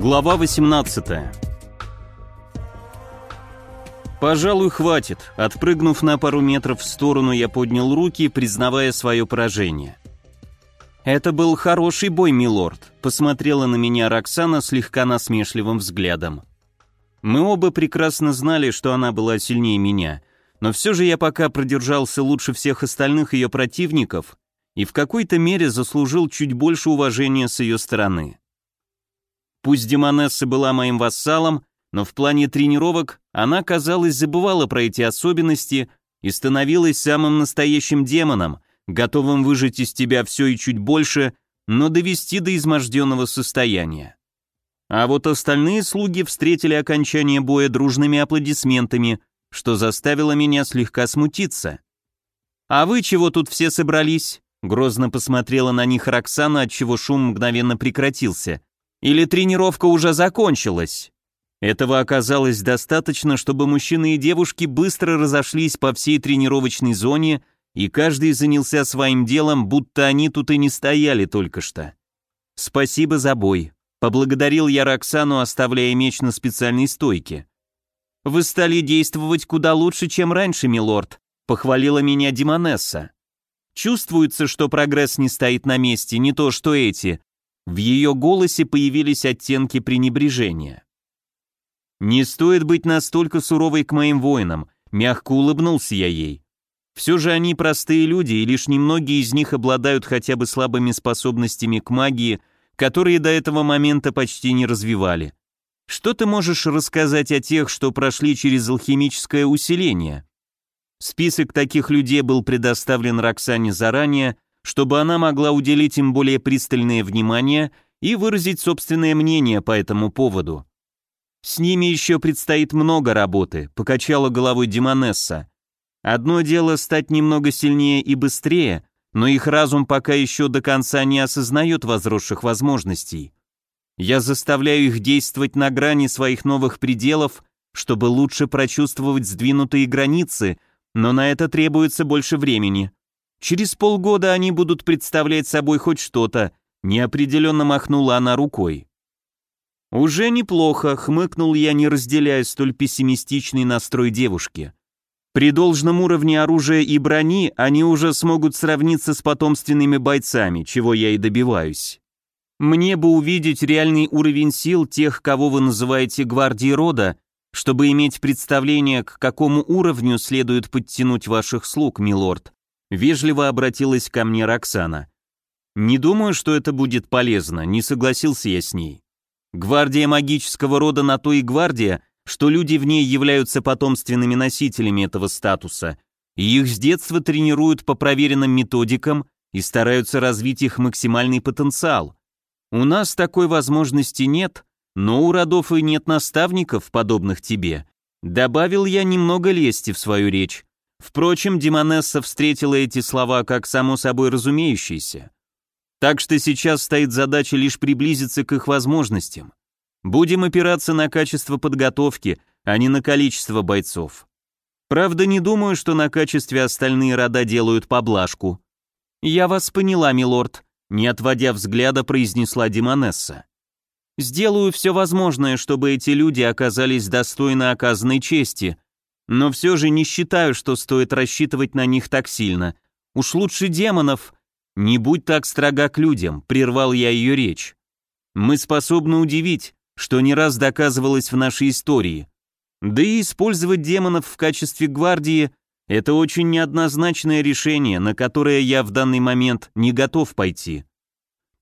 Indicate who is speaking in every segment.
Speaker 1: Глава 18 Пожалуй, хватит. Отпрыгнув на пару метров в сторону, я поднял руки, признавая свое поражение. «Это был хороший бой, милорд», — посмотрела на меня Роксана слегка насмешливым взглядом. Мы оба прекрасно знали, что она была сильнее меня, но все же я пока продержался лучше всех остальных ее противников и в какой-то мере заслужил чуть больше уважения с ее стороны. Пусть Демонесса была моим вассалом, но в плане тренировок она, казалось, забывала про эти особенности и становилась самым настоящим демоном, готовым выжать из тебя все и чуть больше, но довести до изможденного состояния. А вот остальные слуги встретили окончание боя дружными аплодисментами, что заставило меня слегка смутиться. «А вы чего тут все собрались?» Грозно посмотрела на них Роксана, отчего шум мгновенно прекратился. Или тренировка уже закончилась? Этого оказалось достаточно, чтобы мужчины и девушки быстро разошлись по всей тренировочной зоне, и каждый занялся своим делом, будто они тут и не стояли только что. «Спасибо за бой», — поблагодарил я Роксану, оставляя меч на специальной стойке. «Вы стали действовать куда лучше, чем раньше, милорд», — похвалила меня Димонесса. «Чувствуется, что прогресс не стоит на месте, не то что эти, в ее голосе появились оттенки пренебрежения. «Не стоит быть настолько суровой к моим воинам», — мягко улыбнулся я ей. «Все же они простые люди, и лишь немногие из них обладают хотя бы слабыми способностями к магии, которые до этого момента почти не развивали. Что ты можешь рассказать о тех, что прошли через алхимическое усиление?» Список таких людей был предоставлен Роксане заранее, чтобы она могла уделить им более пристальное внимание и выразить собственное мнение по этому поводу. «С ними еще предстоит много работы», — покачала головой Демонесса. «Одно дело стать немного сильнее и быстрее, но их разум пока еще до конца не осознает возросших возможностей. Я заставляю их действовать на грани своих новых пределов, чтобы лучше прочувствовать сдвинутые границы, но на это требуется больше времени. Через полгода они будут представлять собой хоть что-то, неопределенно махнула она рукой. Уже неплохо, хмыкнул я, не разделяя столь пессимистичный настрой девушки. При должном уровне оружия и брони они уже смогут сравниться с потомственными бойцами, чего я и добиваюсь. Мне бы увидеть реальный уровень сил тех, кого вы называете гвардией рода, чтобы иметь представление, к какому уровню следует подтянуть ваших слуг, милорд, Вежливо обратилась ко мне Роксана. «Не думаю, что это будет полезно», не согласился я с ней. «Гвардия магического рода на то и гвардия, что люди в ней являются потомственными носителями этого статуса, и их с детства тренируют по проверенным методикам и стараются развить их максимальный потенциал. У нас такой возможности нет, но у родов и нет наставников, подобных тебе. Добавил я немного лести в свою речь, Впрочем, Демонесса встретила эти слова как само собой разумеющиеся. Так что сейчас стоит задача лишь приблизиться к их возможностям. Будем опираться на качество подготовки, а не на количество бойцов. Правда, не думаю, что на качестве остальные рода делают поблажку. «Я вас поняла, милорд», — не отводя взгляда, произнесла Демонесса. «Сделаю все возможное, чтобы эти люди оказались достойны оказанной чести», но все же не считаю, что стоит рассчитывать на них так сильно. Уж лучше демонов. Не будь так строга к людям, прервал я ее речь. Мы способны удивить, что не раз доказывалось в нашей истории. Да и использовать демонов в качестве гвардии – это очень неоднозначное решение, на которое я в данный момент не готов пойти.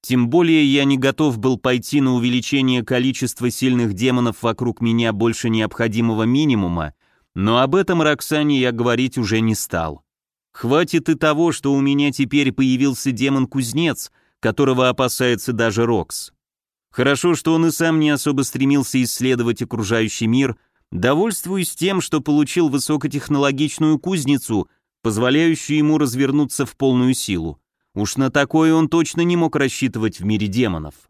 Speaker 1: Тем более я не готов был пойти на увеличение количества сильных демонов вокруг меня больше необходимого минимума, но об этом Роксане я говорить уже не стал. Хватит и того, что у меня теперь появился демон-кузнец, которого опасается даже Рокс. Хорошо, что он и сам не особо стремился исследовать окружающий мир, довольствуясь тем, что получил высокотехнологичную кузницу, позволяющую ему развернуться в полную силу. Уж на такое он точно не мог рассчитывать в мире демонов.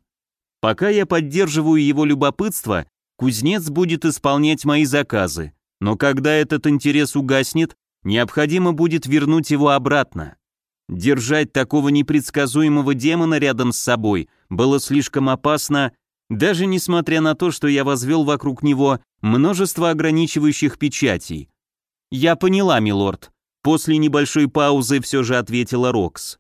Speaker 1: Пока я поддерживаю его любопытство, кузнец будет исполнять мои заказы, но когда этот интерес угаснет, необходимо будет вернуть его обратно. Держать такого непредсказуемого демона рядом с собой было слишком опасно, даже несмотря на то, что я возвел вокруг него множество ограничивающих печатей. «Я поняла, милорд», — после небольшой паузы все же ответила Рокс.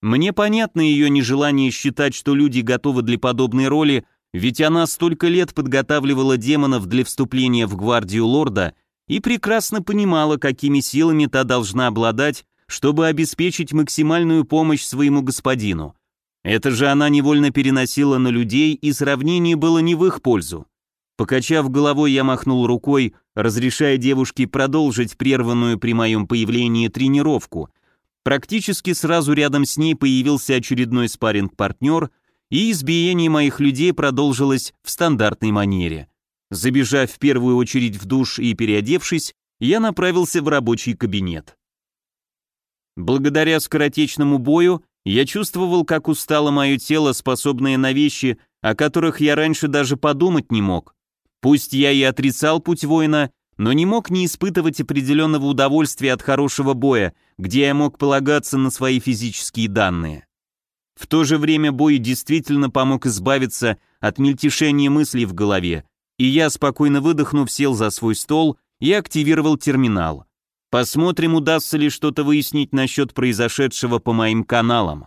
Speaker 1: «Мне понятно ее нежелание считать, что люди готовы для подобной роли, ведь она столько лет подготавливала демонов для вступления в гвардию лорда и прекрасно понимала, какими силами та должна обладать, чтобы обеспечить максимальную помощь своему господину. Это же она невольно переносила на людей, и сравнение было не в их пользу. Покачав головой, я махнул рукой, разрешая девушке продолжить прерванную при моем появлении тренировку. Практически сразу рядом с ней появился очередной спарринг-партнер, и избиение моих людей продолжилось в стандартной манере. Забежав в первую очередь в душ и переодевшись, я направился в рабочий кабинет. Благодаря скоротечному бою я чувствовал, как устало мое тело, способное на вещи, о которых я раньше даже подумать не мог. Пусть я и отрицал путь воина, но не мог не испытывать определенного удовольствия от хорошего боя, где я мог полагаться на свои физические данные. В то же время бой действительно помог избавиться от мельтешения мыслей в голове, и я, спокойно выдохнув, сел за свой стол и активировал терминал. Посмотрим, удастся ли что-то выяснить насчет произошедшего по моим каналам.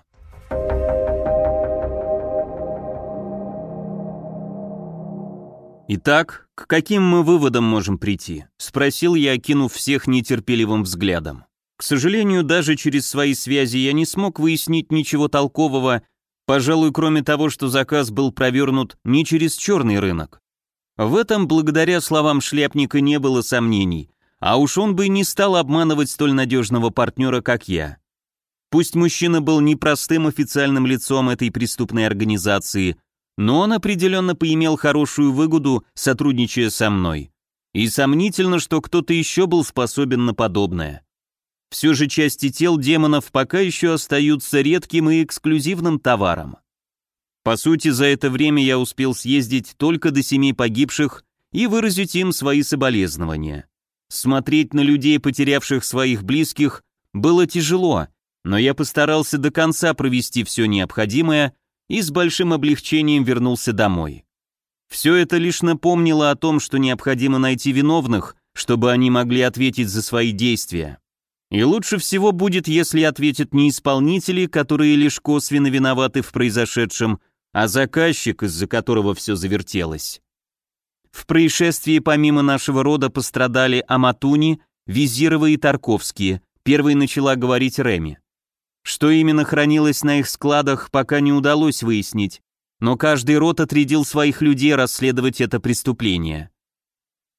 Speaker 1: «Итак, к каким мы выводам можем прийти?» — спросил я, окинув всех нетерпеливым взглядом. К сожалению, даже через свои связи я не смог выяснить ничего толкового, пожалуй, кроме того, что заказ был провернут не через черный рынок. В этом, благодаря словам шляпника, не было сомнений, а уж он бы не стал обманывать столь надежного партнера, как я. Пусть мужчина был непростым официальным лицом этой преступной организации, но он определенно поимел хорошую выгоду, сотрудничая со мной. И сомнительно, что кто-то еще был способен на подобное. Все же части тел демонов пока еще остаются редким и эксклюзивным товаром. По сути, за это время я успел съездить только до семи погибших и выразить им свои соболезнования. Смотреть на людей, потерявших своих близких, было тяжело, но я постарался до конца провести все необходимое и с большим облегчением вернулся домой. Все это лишь напомнило о том, что необходимо найти виновных, чтобы они могли ответить за свои действия. И лучше всего будет, если ответят не исполнители, которые лишь косвенно виноваты в произошедшем, а заказчик, из-за которого все завертелось. В происшествии помимо нашего рода пострадали Аматуни, Визировы и Тарковские, первой начала говорить Реми. Что именно хранилось на их складах, пока не удалось выяснить, но каждый род отрядил своих людей расследовать это преступление.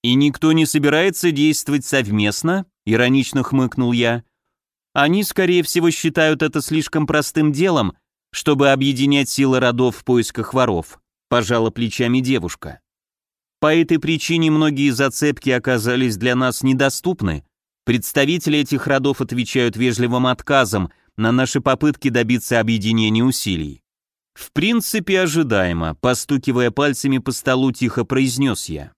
Speaker 1: «И никто не собирается действовать совместно?» — иронично хмыкнул я. «Они, скорее всего, считают это слишком простым делом, чтобы объединять силы родов в поисках воров», — пожала плечами девушка. «По этой причине многие зацепки оказались для нас недоступны. Представители этих родов отвечают вежливым отказом на наши попытки добиться объединения усилий. В принципе, ожидаемо, постукивая пальцами по столу, тихо произнес я.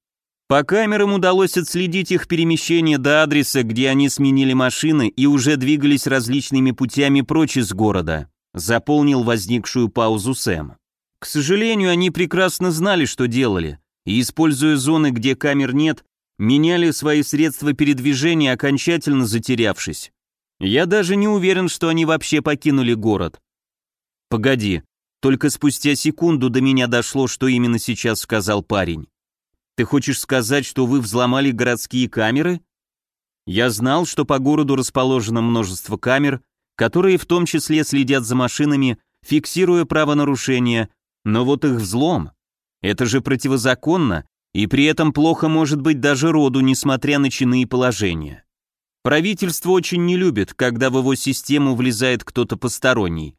Speaker 1: По камерам удалось отследить их перемещение до адреса, где они сменили машины и уже двигались различными путями прочь из города. Заполнил возникшую паузу Сэм. К сожалению, они прекрасно знали, что делали, и, используя зоны, где камер нет, меняли свои средства передвижения, окончательно затерявшись. Я даже не уверен, что они вообще покинули город. Погоди, только спустя секунду до меня дошло, что именно сейчас сказал парень. Ты хочешь сказать, что вы взломали городские камеры? Я знал, что по городу расположено множество камер, которые в том числе следят за машинами, фиксируя правонарушения, но вот их взлом. Это же противозаконно, и при этом плохо может быть даже роду, несмотря на чины и положения. Правительство очень не любит, когда в его систему влезает кто-то посторонний.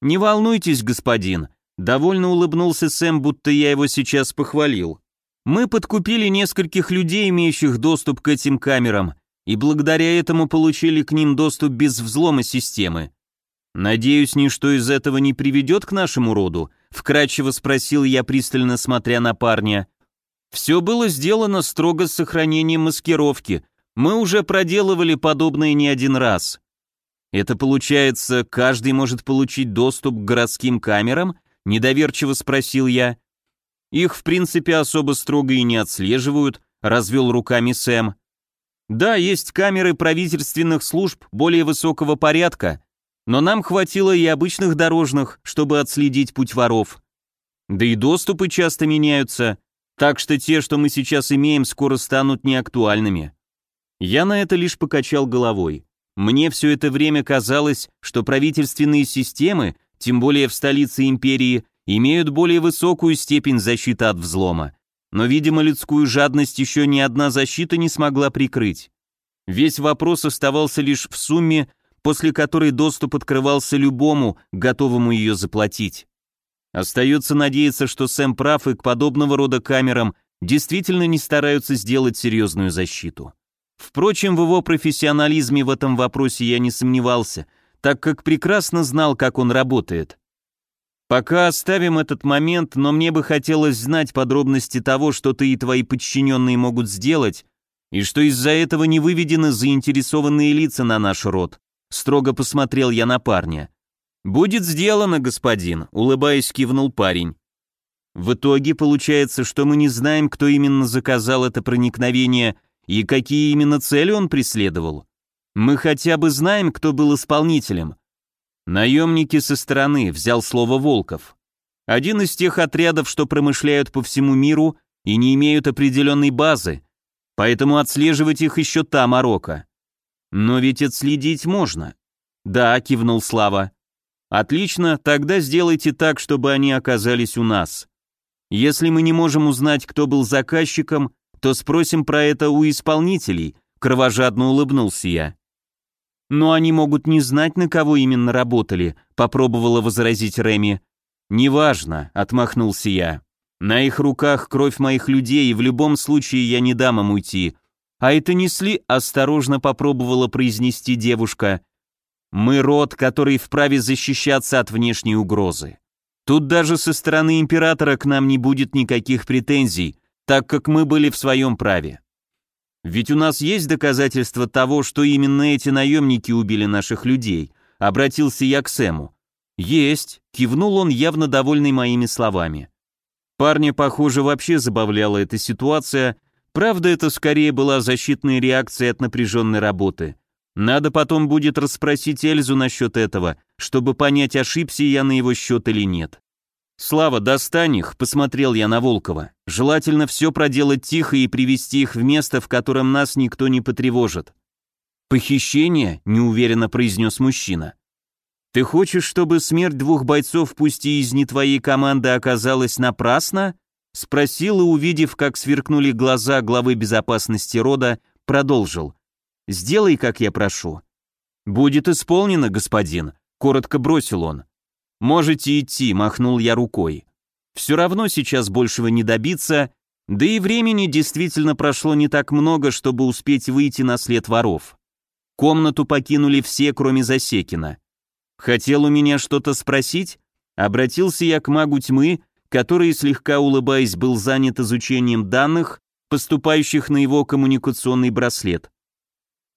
Speaker 1: «Не волнуйтесь, господин», — довольно улыбнулся Сэм, будто я его сейчас похвалил. Мы подкупили нескольких людей, имеющих доступ к этим камерам, и благодаря этому получили к ним доступ без взлома системы. Надеюсь, ничто из этого не приведет к нашему роду, вкрадчиво спросил я, пристально смотря на парня. Все было сделано строго с сохранением маскировки. Мы уже проделывали подобное не один раз. Это получается, каждый может получить доступ к городским камерам? Недоверчиво спросил я. Их, в принципе, особо строго и не отслеживают, развел руками Сэм. Да, есть камеры правительственных служб более высокого порядка, но нам хватило и обычных дорожных, чтобы отследить путь воров. Да и доступы часто меняются, так что те, что мы сейчас имеем, скоро станут неактуальными. Я на это лишь покачал головой. Мне все это время казалось, что правительственные системы, тем более в столице империи, имеют более высокую степень защиты от взлома. Но, видимо, людскую жадность еще ни одна защита не смогла прикрыть. Весь вопрос оставался лишь в сумме, после которой доступ открывался любому, готовому ее заплатить. Остается надеяться, что Сэм прав и к подобного рода камерам действительно не стараются сделать серьезную защиту. Впрочем, в его профессионализме в этом вопросе я не сомневался, так как прекрасно знал, как он работает. Пока оставим этот момент, но мне бы хотелось знать подробности того, что ты и твои подчиненные могут сделать, и что из-за этого не выведены заинтересованные лица на наш род. Строго посмотрел я на парня. «Будет сделано, господин», — улыбаясь, кивнул парень. В итоге получается, что мы не знаем, кто именно заказал это проникновение и какие именно цели он преследовал. Мы хотя бы знаем, кто был исполнителем. Наемники со стороны, взял слово Волков. Один из тех отрядов, что промышляют по всему миру и не имеют определенной базы, поэтому отслеживать их еще та морока. Но ведь отследить можно. Да, кивнул Слава. Отлично, тогда сделайте так, чтобы они оказались у нас. Если мы не можем узнать, кто был заказчиком, то спросим про это у исполнителей, кровожадно улыбнулся я. Но они могут не знать, на кого именно работали, попробовала возразить Реми. Неважно, отмахнулся я. На их руках кровь моих людей, и в любом случае я не дам им уйти. А это несли, осторожно попробовала произнести девушка. Мы род, который вправе защищаться от внешней угрозы. Тут даже со стороны императора к нам не будет никаких претензий, так как мы были в своем праве. Ведь у нас есть доказательства того, что именно эти наемники убили наших людей, обратился я к Сэму. Есть, кивнул он, явно довольный моими словами. Парня, похоже, вообще забавляла эта ситуация, правда, это скорее была защитная реакция от напряженной работы. Надо потом будет расспросить Эльзу насчет этого, чтобы понять, ошибся я на его счет или нет. «Слава, достань их», — посмотрел я на Волкова. «Желательно все проделать тихо и привести их в место, в котором нас никто не потревожит». «Похищение?» — неуверенно произнес мужчина. «Ты хочешь, чтобы смерть двух бойцов, пусть и из не твоей команды, оказалась напрасна?» Спросил и, увидев, как сверкнули глаза главы безопасности рода, продолжил. Сделай, как я прошу». «Будет исполнено, господин», — коротко бросил он. «Можете идти», — махнул я рукой. «Все равно сейчас большего не добиться, да и времени действительно прошло не так много, чтобы успеть выйти на след воров. Комнату покинули все, кроме Засекина. Хотел у меня что-то спросить? Обратился я к магу тьмы, который, слегка улыбаясь, был занят изучением данных, поступающих на его коммуникационный браслет.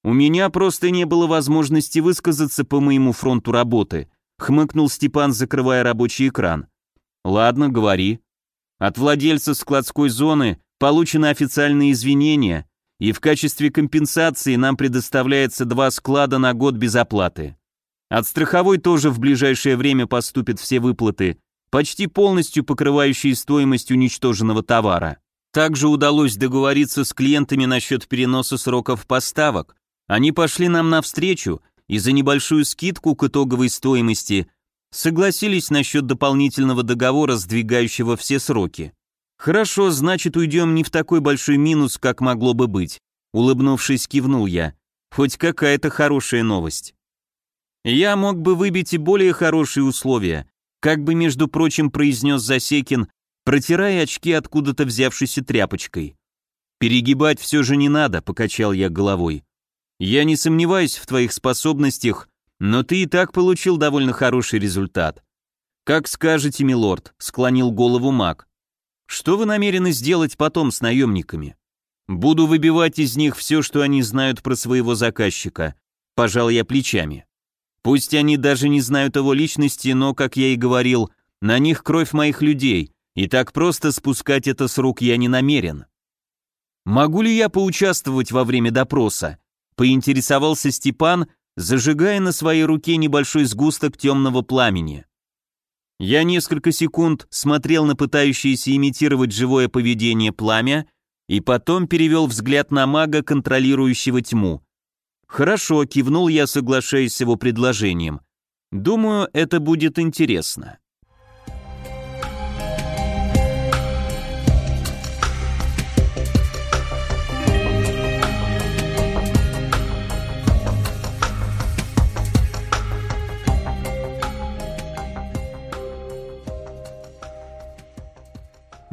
Speaker 1: «У меня просто не было возможности высказаться по моему фронту работы», хмыкнул Степан, закрывая рабочий экран. «Ладно, говори. От владельца складской зоны получены официальные извинения, и в качестве компенсации нам предоставляется два склада на год без оплаты. От страховой тоже в ближайшее время поступят все выплаты, почти полностью покрывающие стоимость уничтоженного товара. Также удалось договориться с клиентами насчет переноса сроков поставок, они пошли нам навстречу и за небольшую скидку к итоговой стоимости согласились насчет дополнительного договора, сдвигающего все сроки. Хорошо, значит, уйдем не в такой большой минус, как могло бы быть. Улыбнувшись, кивнул я. Хоть какая-то хорошая новость. Я мог бы выбить и более хорошие условия, как бы, между прочим, произнес Засекин, протирая очки откуда-то взявшейся тряпочкой. Перегибать все же не надо, покачал я головой. Я не сомневаюсь в твоих способностях, но ты и так получил довольно хороший результат. Как скажете, милорд, склонил голову маг. Что вы намерены сделать потом с наемниками? Буду выбивать из них все, что они знают про своего заказчика. Пожал я плечами. Пусть они даже не знают его личности, но, как я и говорил, на них кровь моих людей, и так просто спускать это с рук я не намерен. «Могу ли я поучаствовать во время допроса?» — поинтересовался Степан, зажигая на своей руке небольшой сгусток темного пламени. Я несколько секунд смотрел на пытающееся имитировать живое поведение пламя и потом перевел взгляд на мага, контролирующего тьму. «Хорошо», — кивнул я, соглашаясь с его предложением. «Думаю, это будет интересно».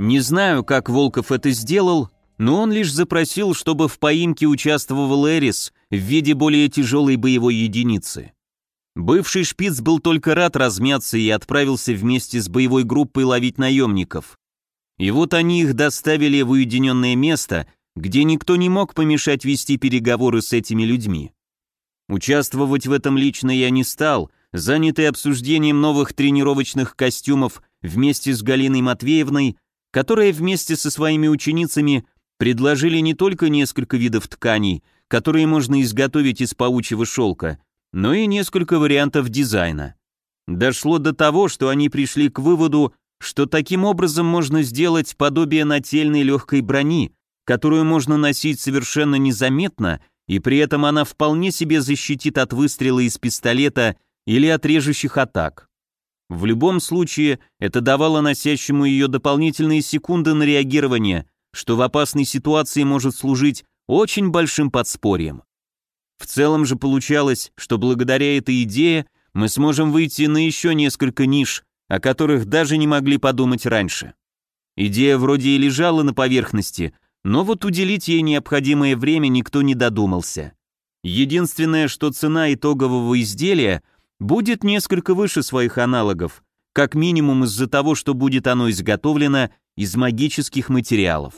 Speaker 1: Не знаю, как Волков это сделал, но он лишь запросил, чтобы в поимке участвовал Эрис в виде более тяжелой боевой единицы. Бывший шпиц был только рад размяться и отправился вместе с боевой группой ловить наемников. И вот они их доставили в уединенное место, где никто не мог помешать вести переговоры с этими людьми. Участвовать в этом лично я не стал, занятый обсуждением новых тренировочных костюмов вместе с Галиной Матвеевной которые вместе со своими ученицами предложили не только несколько видов тканей, которые можно изготовить из паучьего шелка, но и несколько вариантов дизайна. Дошло до того, что они пришли к выводу, что таким образом можно сделать подобие нательной легкой брони, которую можно носить совершенно незаметно, и при этом она вполне себе защитит от выстрела из пистолета или от режущих атак. В любом случае, это давало носящему ее дополнительные секунды на реагирование, что в опасной ситуации может служить очень большим подспорьем. В целом же получалось, что благодаря этой идее мы сможем выйти на еще несколько ниш, о которых даже не могли подумать раньше. Идея вроде и лежала на поверхности, но вот уделить ей необходимое время никто не додумался. Единственное, что цена итогового изделия – будет несколько выше своих аналогов, как минимум из-за того, что будет оно изготовлено из магических материалов.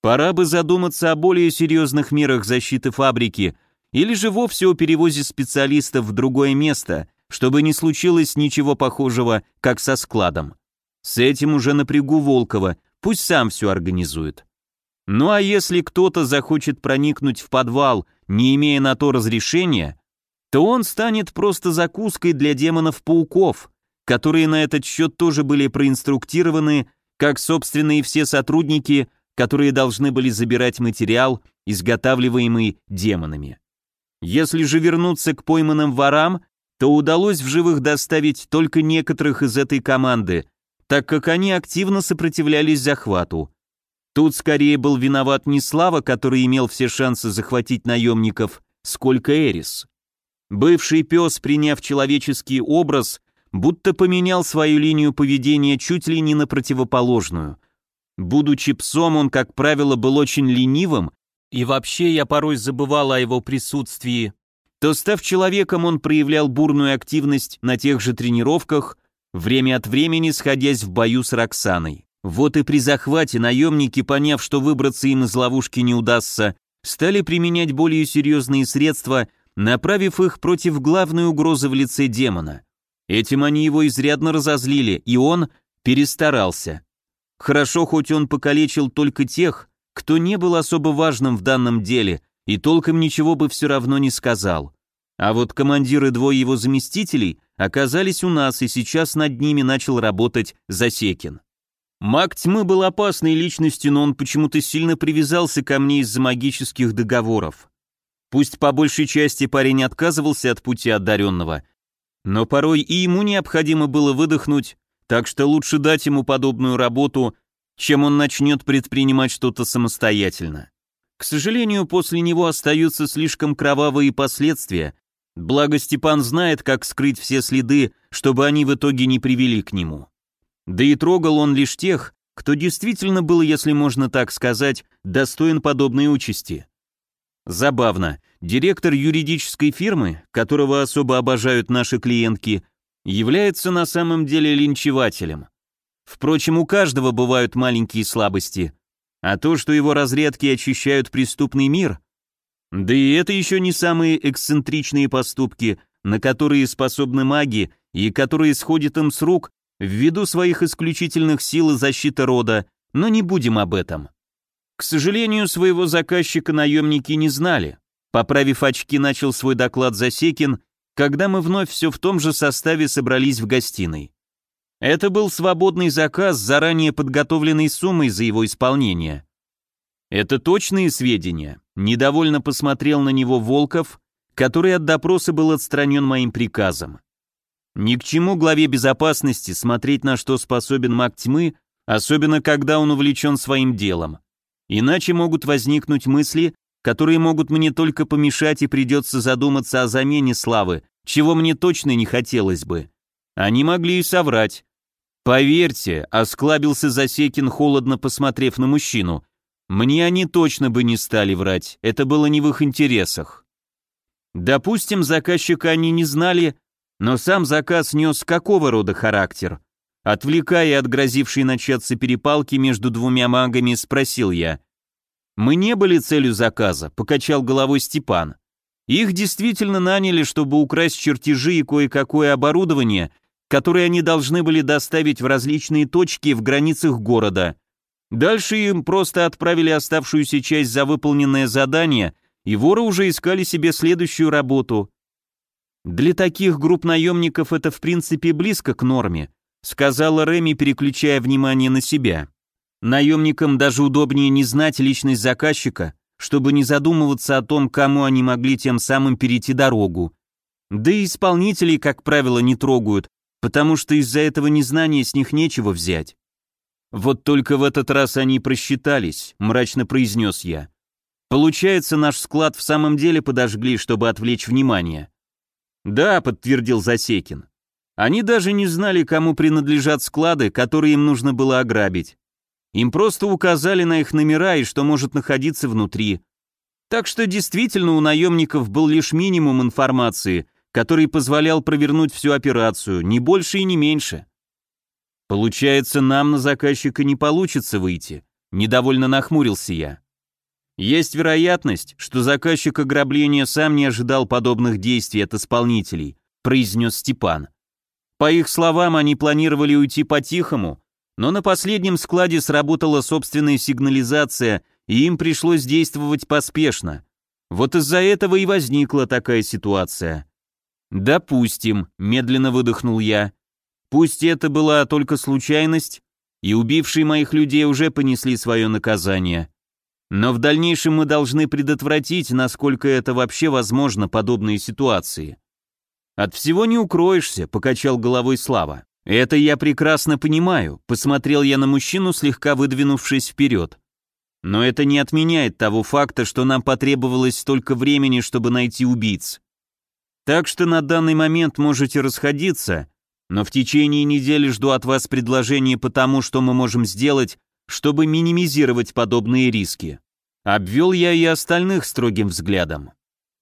Speaker 1: Пора бы задуматься о более серьезных мерах защиты фабрики или же вовсе о перевозе специалистов в другое место, чтобы не случилось ничего похожего, как со складом. С этим уже напрягу Волкова, пусть сам все организует. Ну а если кто-то захочет проникнуть в подвал, не имея на то разрешения, то он станет просто закуской для демонов-пауков, которые на этот счет тоже были проинструктированы, как, собственно, и все сотрудники, которые должны были забирать материал, изготавливаемый демонами. Если же вернуться к пойманным ворам, то удалось в живых доставить только некоторых из этой команды, так как они активно сопротивлялись захвату. Тут скорее был виноват не Слава, который имел все шансы захватить наемников, сколько Эрис. Бывший пес, приняв человеческий образ, будто поменял свою линию поведения чуть ли не на противоположную. Будучи псом, он, как правило, был очень ленивым, и вообще я порой забывал о его присутствии, то, став человеком, он проявлял бурную активность на тех же тренировках, время от времени сходясь в бою с Роксаной. Вот и при захвате наемники, поняв, что выбраться им из ловушки не удастся, стали применять более серьезные средства – направив их против главной угрозы в лице демона. Этим они его изрядно разозлили, и он перестарался. Хорошо, хоть он покалечил только тех, кто не был особо важным в данном деле, и толком ничего бы все равно не сказал. А вот командиры двое его заместителей оказались у нас, и сейчас над ними начал работать Засекин. Маг тьмы был опасной личностью, но он почему-то сильно привязался ко мне из-за магических договоров. Пусть по большей части парень отказывался от пути одаренного, но порой и ему необходимо было выдохнуть, так что лучше дать ему подобную работу, чем он начнет предпринимать что-то самостоятельно. К сожалению, после него остаются слишком кровавые последствия, благо Степан знает, как скрыть все следы, чтобы они в итоге не привели к нему. Да и трогал он лишь тех, кто действительно был, если можно так сказать, достоин подобной участи. Забавно, директор юридической фирмы, которого особо обожают наши клиентки, является на самом деле линчевателем. Впрочем, у каждого бывают маленькие слабости, а то, что его разрядки очищают преступный мир, да и это еще не самые эксцентричные поступки, на которые способны маги и которые сходят им с рук, ввиду своих исключительных сил и защиты рода, но не будем об этом. К сожалению, своего заказчика наемники не знали. Поправив очки, начал свой доклад Засекин, когда мы вновь все в том же составе собрались в гостиной. Это был свободный заказ с заранее подготовленной суммой за его исполнение. Это точные сведения. Недовольно посмотрел на него Волков, который от допроса был отстранен моим приказом. Ни к чему главе безопасности смотреть на что способен маг тьмы, особенно когда он увлечен своим делом. Иначе могут возникнуть мысли, которые могут мне только помешать и придется задуматься о замене славы, чего мне точно не хотелось бы. Они могли и соврать. Поверьте, осклабился Засекин, холодно посмотрев на мужчину. Мне они точно бы не стали врать, это было не в их интересах. Допустим, заказчика они не знали, но сам заказ нес какого рода характер? Отвлекая от грозившей начаться перепалки между двумя магами, спросил я. «Мы не были целью заказа», — покачал головой Степан. «Их действительно наняли, чтобы украсть чертежи и кое-какое оборудование, которое они должны были доставить в различные точки в границах города. Дальше им просто отправили оставшуюся часть за выполненное задание, и воры уже искали себе следующую работу. Для таких групп наемников это в принципе близко к норме, сказала Реми, переключая внимание на себя. Наемникам даже удобнее не знать личность заказчика, чтобы не задумываться о том, кому они могли тем самым перейти дорогу. Да и исполнителей, как правило, не трогают, потому что из-за этого незнания с них нечего взять. Вот только в этот раз они просчитались, мрачно произнес я. Получается, наш склад в самом деле подожгли, чтобы отвлечь внимание. Да, подтвердил Засекин. Они даже не знали, кому принадлежат склады, которые им нужно было ограбить. Им просто указали на их номера и что может находиться внутри. Так что действительно у наемников был лишь минимум информации, который позволял провернуть всю операцию, не больше и не меньше. Получается, нам на заказчика не получится выйти, недовольно нахмурился я. Есть вероятность, что заказчик ограбления сам не ожидал подобных действий от исполнителей, произнес Степан. По их словам, они планировали уйти по-тихому, но на последнем складе сработала собственная сигнализация, и им пришлось действовать поспешно. Вот из-за этого и возникла такая ситуация. «Допустим», — медленно выдохнул я. «Пусть это была только случайность, и убившие моих людей уже понесли свое наказание. Но в дальнейшем мы должны предотвратить, насколько это вообще возможно, подобные ситуации. От всего не укроешься, покачал головой Слава. Это я прекрасно понимаю, посмотрел я на мужчину, слегка выдвинувшись вперед. Но это не отменяет того факта, что нам потребовалось столько времени, чтобы найти убийц. Так что на данный момент можете расходиться, но в течение недели жду от вас предложения по тому, что мы можем сделать, чтобы минимизировать подобные риски. Обвел я и остальных строгим взглядом.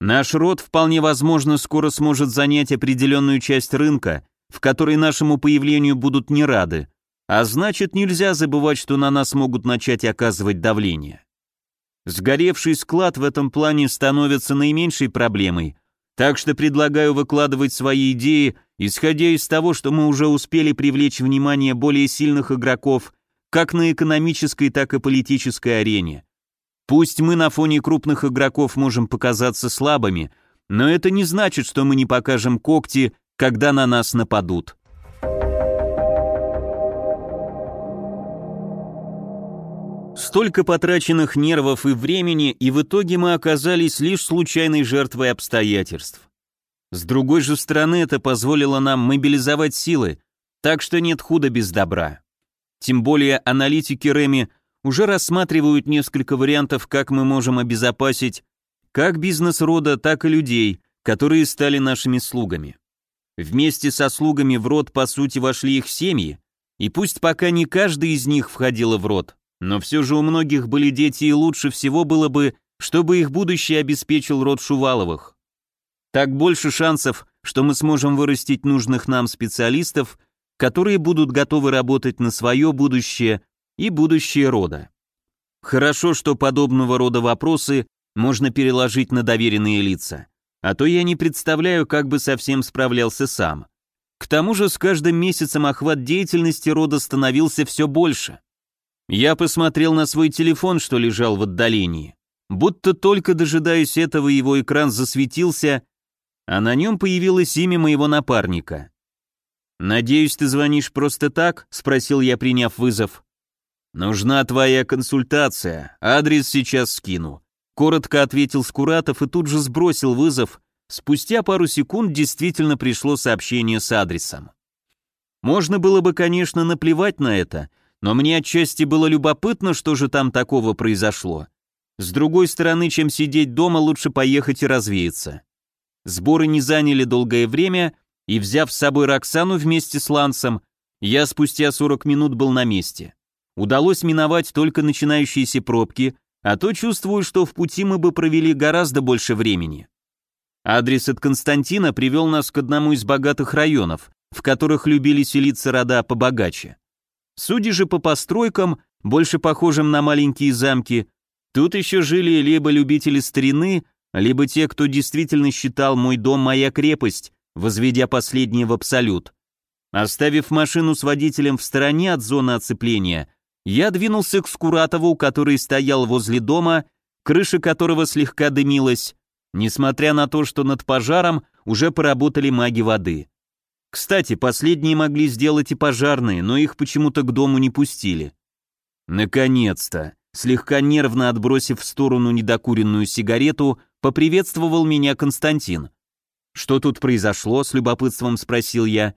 Speaker 1: Наш род вполне возможно скоро сможет занять определенную часть рынка, в которой нашему появлению будут не рады, а значит нельзя забывать, что на нас могут начать оказывать давление. Сгоревший склад в этом плане становится наименьшей проблемой, так что предлагаю выкладывать свои идеи, исходя из того, что мы уже успели привлечь внимание более сильных игроков как на экономической, так и политической арене. Пусть мы на фоне крупных игроков можем показаться слабыми, но это не значит, что мы не покажем когти, когда на нас нападут. Столько потраченных нервов и времени, и в итоге мы оказались лишь случайной жертвой обстоятельств. С другой же стороны, это позволило нам мобилизовать силы, так что нет худа без добра. Тем более аналитики Реми уже рассматривают несколько вариантов, как мы можем обезопасить как бизнес рода, так и людей, которые стали нашими слугами. Вместе со слугами в род, по сути, вошли их семьи, и пусть пока не каждый из них входила в род, но все же у многих были дети, и лучше всего было бы, чтобы их будущее обеспечил род Шуваловых. Так больше шансов, что мы сможем вырастить нужных нам специалистов которые будут готовы работать на свое будущее и будущее рода. Хорошо, что подобного рода вопросы можно переложить на доверенные лица, а то я не представляю, как бы совсем справлялся сам. К тому же с каждым месяцем охват деятельности рода становился все больше. Я посмотрел на свой телефон, что лежал в отдалении. Будто только дожидаясь этого, его экран засветился, а на нем появилось имя моего напарника. «Надеюсь, ты звонишь просто так?» — спросил я, приняв вызов. «Нужна твоя консультация, адрес сейчас скину», — коротко ответил Скуратов и тут же сбросил вызов. Спустя пару секунд действительно пришло сообщение с адресом. Можно было бы, конечно, наплевать на это, но мне отчасти было любопытно, что же там такого произошло. С другой стороны, чем сидеть дома, лучше поехать и развеяться. Сборы не заняли долгое время, и, взяв с собой Роксану вместе с Лансом, я спустя 40 минут был на месте. Удалось миновать только начинающиеся пробки, а то чувствую, что в пути мы бы провели гораздо больше времени. Адрес от Константина привел нас к одному из богатых районов, в которых любили селиться рода побогаче. Судя же по постройкам, больше похожим на маленькие замки, тут еще жили либо любители старины, либо те, кто действительно считал мой дом моя крепость, возведя последнее в абсолют. Оставив машину с водителем в стороне от зоны оцепления, я двинулся к Скуратову, который стоял возле дома, крыша которого слегка дымилась, несмотря на то, что над пожаром уже поработали маги воды. Кстати, последние могли сделать и пожарные, но их почему-то к дому не пустили. Наконец-то, слегка нервно отбросив в сторону недокуренную сигарету, поприветствовал меня Константин. «Что тут произошло?» — с любопытством спросил я.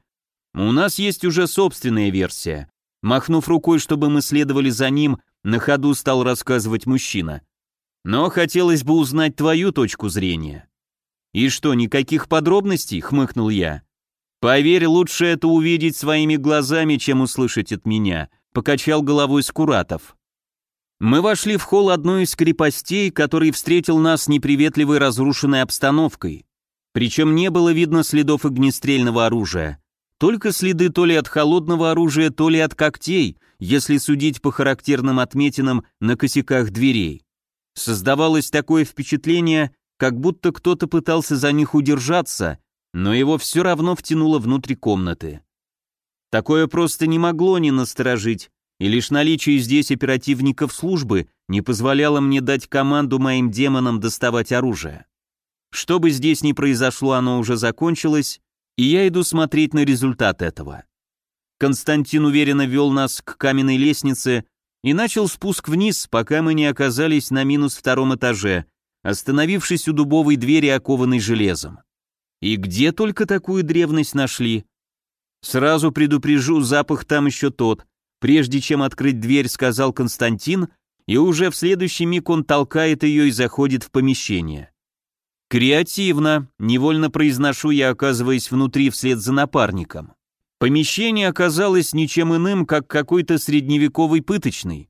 Speaker 1: «У нас есть уже собственная версия». Махнув рукой, чтобы мы следовали за ним, на ходу стал рассказывать мужчина. «Но хотелось бы узнать твою точку зрения». «И что, никаких подробностей?» — хмыкнул я. «Поверь, лучше это увидеть своими глазами, чем услышать от меня», — покачал головой Скуратов. Мы вошли в холл одной из крепостей, который встретил нас неприветливой разрушенной обстановкой. Причем не было видно следов огнестрельного оружия. Только следы то ли от холодного оружия, то ли от когтей, если судить по характерным отметинам на косяках дверей. Создавалось такое впечатление, как будто кто-то пытался за них удержаться, но его все равно втянуло внутрь комнаты. Такое просто не могло не насторожить, и лишь наличие здесь оперативников службы не позволяло мне дать команду моим демонам доставать оружие. Что бы здесь ни произошло, оно уже закончилось, и я иду смотреть на результат этого. Константин уверенно вел нас к каменной лестнице и начал спуск вниз, пока мы не оказались на минус втором этаже, остановившись у дубовой двери, окованной железом. И где только такую древность нашли? Сразу предупрежу, запах там еще тот. Прежде чем открыть дверь, сказал Константин, и уже в следующий миг он толкает ее и заходит в помещение. Креативно, невольно произношу я, оказываясь внутри вслед за напарником. Помещение оказалось ничем иным, как какой-то средневековый пыточный.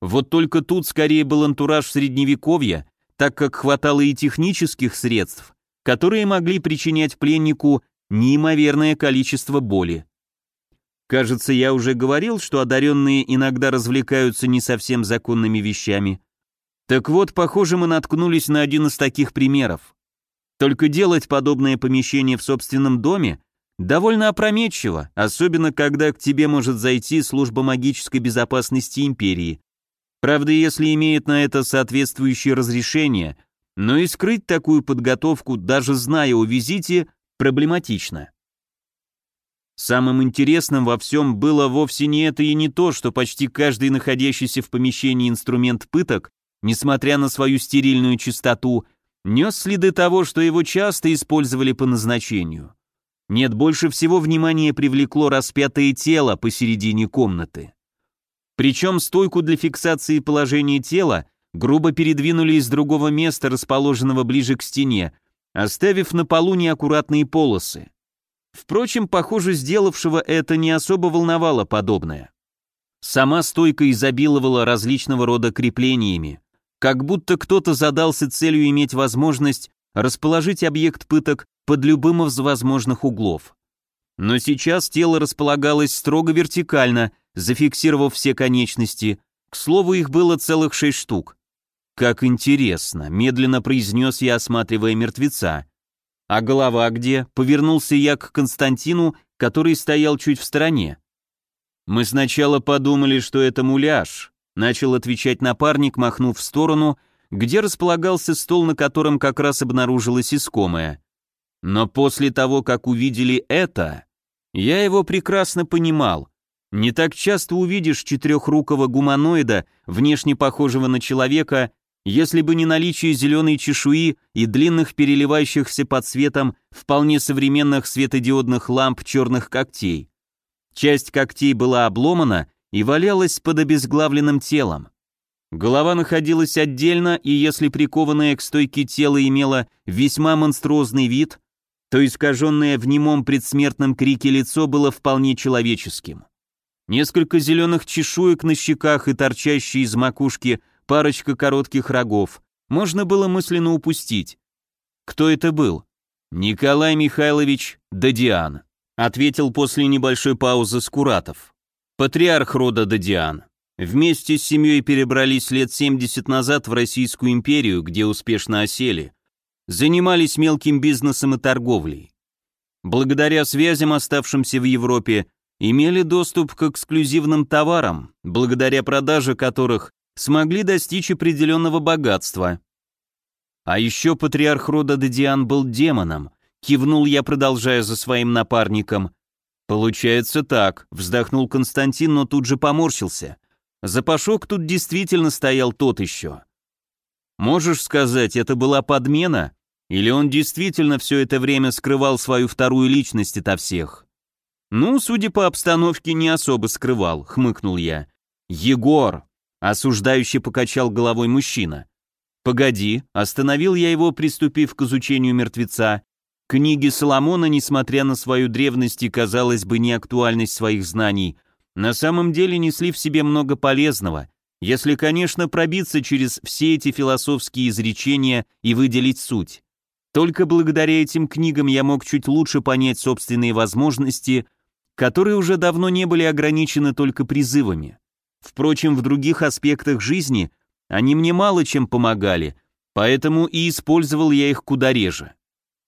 Speaker 1: Вот только тут скорее был антураж средневековья, так как хватало и технических средств, которые могли причинять пленнику неимоверное количество боли. Кажется, я уже говорил, что одаренные иногда развлекаются не совсем законными вещами. Так вот, похоже, мы наткнулись на один из таких примеров. Только делать подобное помещение в собственном доме довольно опрометчиво, особенно когда к тебе может зайти служба магической безопасности империи. Правда, если имеет на это соответствующее разрешение, но и скрыть такую подготовку, даже зная о визите, проблематично. Самым интересным во всем было вовсе не это и не то, что почти каждый находящийся в помещении инструмент пыток, несмотря на свою стерильную чистоту, нес следы того, что его часто использовали по назначению. Нет, больше всего внимания привлекло распятое тело посередине комнаты. Причем стойку для фиксации положения тела грубо передвинули из другого места, расположенного ближе к стене, оставив на полу неаккуратные полосы. Впрочем, похоже, сделавшего это не особо волновало подобное. Сама стойка изобиловала различного рода креплениями, как будто кто-то задался целью иметь возможность расположить объект пыток под любым из возможных углов. Но сейчас тело располагалось строго вертикально, зафиксировав все конечности, к слову, их было целых шесть штук. «Как интересно», — медленно произнес я, осматривая мертвеца. «А голова где?» — повернулся я к Константину, который стоял чуть в стороне. «Мы сначала подумали, что это муляж», — начал отвечать напарник, махнув в сторону, где располагался стол, на котором как раз обнаружилась искомая. Но после того, как увидели это, я его прекрасно понимал. Не так часто увидишь четырехрукого гуманоида, внешне похожего на человека, если бы не наличие зеленой чешуи и длинных переливающихся под светом вполне современных светодиодных ламп черных когтей. Часть когтей была обломана и валялась под обезглавленным телом. Голова находилась отдельно, и если прикованное к стойке тело имело весьма монструозный вид, то искаженное в немом предсмертном крике лицо было вполне человеческим. Несколько зеленых чешуек на щеках и торчащие из макушки – парочка коротких рогов. Можно было мысленно упустить. Кто это был? Николай Михайлович Дадиан, ответил после небольшой паузы Скуратов. Патриарх рода Дадиан. Вместе с семьей перебрались лет 70 назад в Российскую империю, где успешно осели. Занимались мелким бизнесом и торговлей. Благодаря связям, оставшимся в Европе, имели доступ к эксклюзивным товарам, благодаря продаже которых смогли достичь определенного богатства. А еще патриарх рода Дадиан был демоном, кивнул я, продолжая за своим напарником. Получается так, вздохнул Константин, но тут же поморщился. Запашок тут действительно стоял тот еще. Можешь сказать, это была подмена? Или он действительно все это время скрывал свою вторую личность ото всех? Ну, судя по обстановке, не особо скрывал, хмыкнул я. Егор, Осуждающе покачал головой мужчина. «Погоди», остановил я его, приступив к изучению мертвеца. Книги Соломона, несмотря на свою древность и, казалось бы, неактуальность своих знаний, на самом деле несли в себе много полезного, если, конечно, пробиться через все эти философские изречения и выделить суть. Только благодаря этим книгам я мог чуть лучше понять собственные возможности, которые уже давно не были ограничены только призывами. Впрочем, в других аспектах жизни они мне мало чем помогали, поэтому и использовал я их куда реже.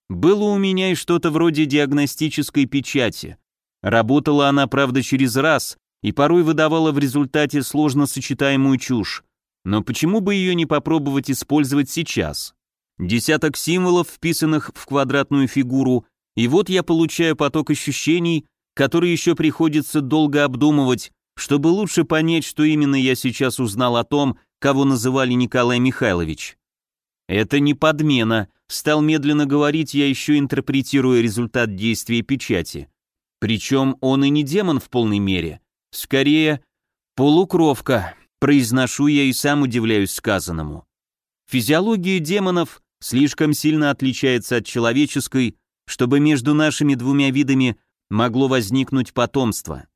Speaker 1: Было у меня и что-то вроде диагностической печати. Работала она, правда, через раз, и порой выдавала в результате сложно сочетаемую чушь. Но почему бы ее не попробовать использовать сейчас? Десяток символов, вписанных в квадратную фигуру, и вот я получаю поток ощущений, которые еще приходится долго обдумывать, чтобы лучше понять, что именно я сейчас узнал о том, кого называли Николай Михайлович. Это не подмена, стал медленно говорить я еще интерпретируя результат действия печати. Причем он и не демон в полной мере. Скорее, полукровка, произношу я и сам удивляюсь сказанному. Физиология демонов слишком сильно отличается от человеческой, чтобы между нашими двумя видами могло возникнуть потомство.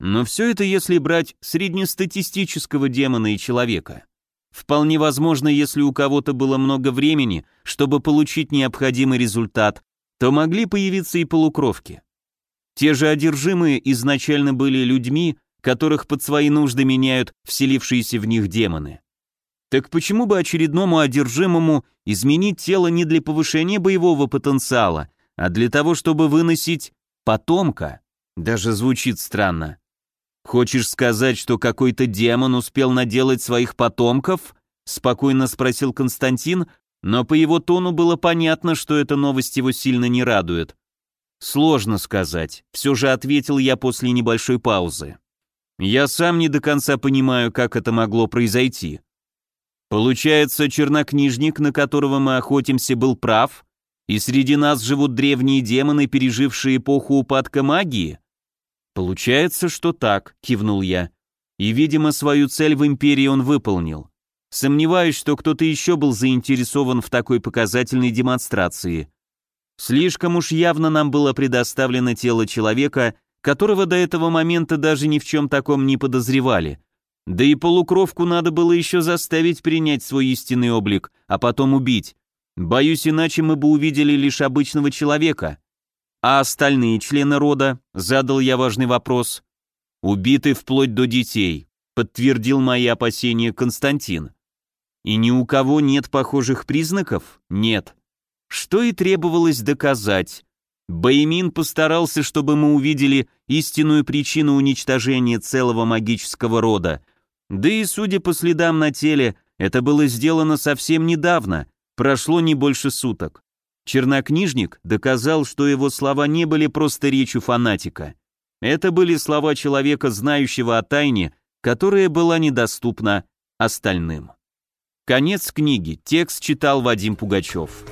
Speaker 1: Но все это если брать среднестатистического демона и человека. Вполне возможно, если у кого-то было много времени, чтобы получить необходимый результат, то могли появиться и полукровки. Те же одержимые изначально были людьми, которых под свои нужды меняют вселившиеся в них демоны. Так почему бы очередному одержимому изменить тело не для повышения боевого потенциала, а для того, чтобы выносить потомка? Даже звучит странно. «Хочешь сказать, что какой-то демон успел наделать своих потомков?» — спокойно спросил Константин, но по его тону было понятно, что эта новость его сильно не радует. «Сложно сказать», — все же ответил я после небольшой паузы. «Я сам не до конца понимаю, как это могло произойти. Получается, чернокнижник, на которого мы охотимся, был прав, и среди нас живут древние демоны, пережившие эпоху упадка магии?» «Получается, что так», — кивнул я. «И, видимо, свою цель в империи он выполнил. Сомневаюсь, что кто-то еще был заинтересован в такой показательной демонстрации. Слишком уж явно нам было предоставлено тело человека, которого до этого момента даже ни в чем таком не подозревали. Да и полукровку надо было еще заставить принять свой истинный облик, а потом убить. Боюсь, иначе мы бы увидели лишь обычного человека. А остальные члены рода? Задал я важный вопрос. Убиты вплоть до детей, подтвердил мои опасения Константин. И ни у кого нет похожих признаков? Нет. что и требовалось доказать. Баймин постарался, чтобы мы увидели истинную причину уничтожения целого магического рода. Да и, судя по следам на теле, это было сделано совсем недавно, прошло не больше суток. Чернокнижник доказал, что его слова не были просто речью фанатика. Это были слова человека, знающего о тайне, которая была недоступна остальным. Конец книги. Текст читал Вадим Пугачев.